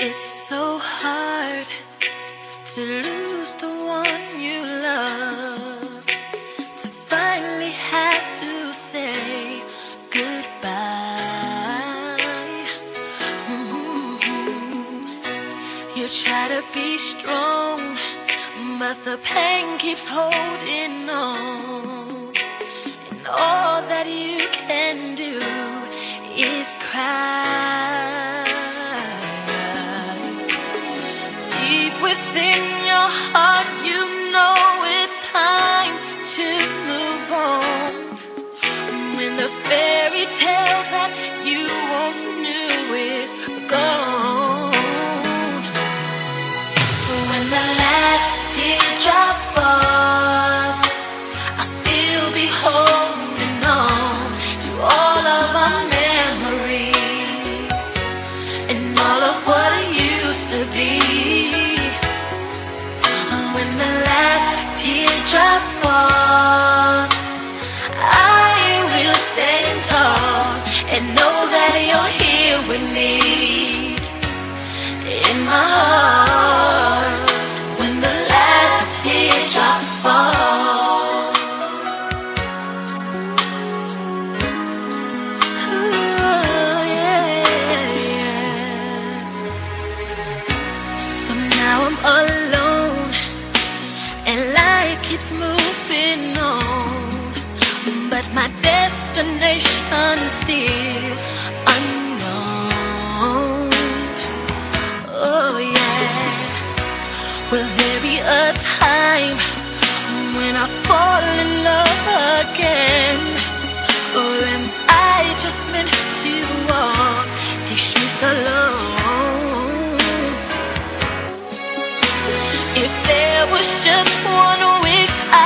It's so hard to lose the one you love, to finally have to say goodbye. Mm-hmm. You try to be strong, but the pain keeps holding on, and all that you can do is cry. Deep within your heart, you know it's time to move on. When the fairy tale moving on. But my destination still unknown. Oh yeah. Will there be a time when I fall in love again? Or am I just meant to walk these streets alone? If there was just one wish